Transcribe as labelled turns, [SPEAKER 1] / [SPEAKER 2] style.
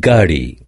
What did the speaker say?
[SPEAKER 1] Gari